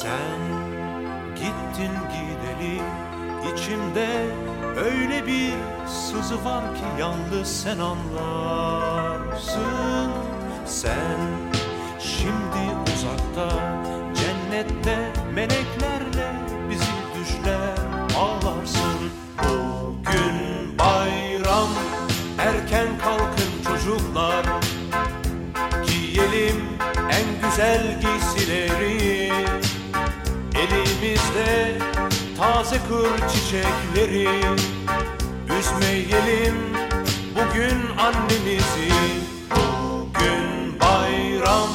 Sen gittin gideli içimde öyle bir sızı var ki yalnız sen anlarsın. Sen şimdi uzakta cennette meleklerle bizi düşler ağlarsın. Bugün bayram erken kalkın çocuklar. Giyelim en güzel giysileri. Elimizde taze kır çiçekleri. Üzmeyelim bugün annemizi. Bugün bayram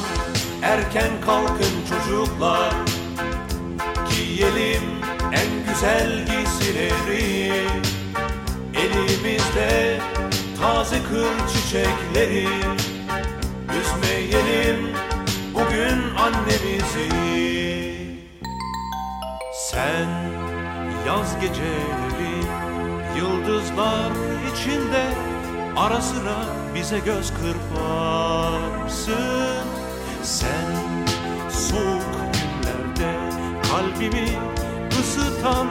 erken kalkın çocuklar. Giyelim en güzel giysileri. Elimizde taze kır çiçekleri. Üzmeyelim bugün annemizi Sen yaz geceleri yıldızlar içinde Ara sıra bize göz kırparsın. Sen soğuk günlerde kalbimi ısıtan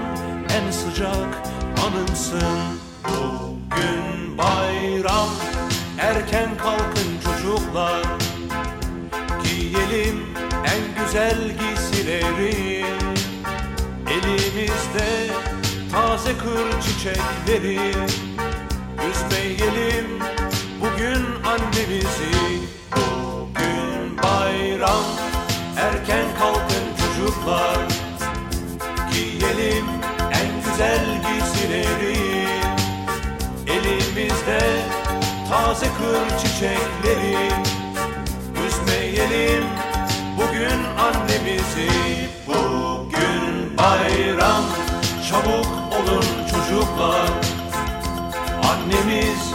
en sıcak anımsın. Bugün bayram erken kalkın çocuklar. Giyelim en güzel giysileri Elimizde taze kır çiçekleri. Üzmeyelim bugün annemizi. Bugün bayram erken kalkın çocuklar. Giyelim en güzel giysileri. Elimizde taze kır çiçekleri. Üzmeyelim olun çocuklar. Annemiz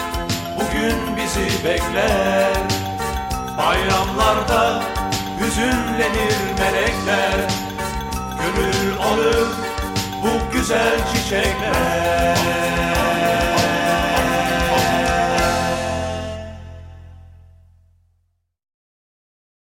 bugün bizi bekler. Bayramlarda hüzünlenir melekler. Gönül alır bu güzel çiçekler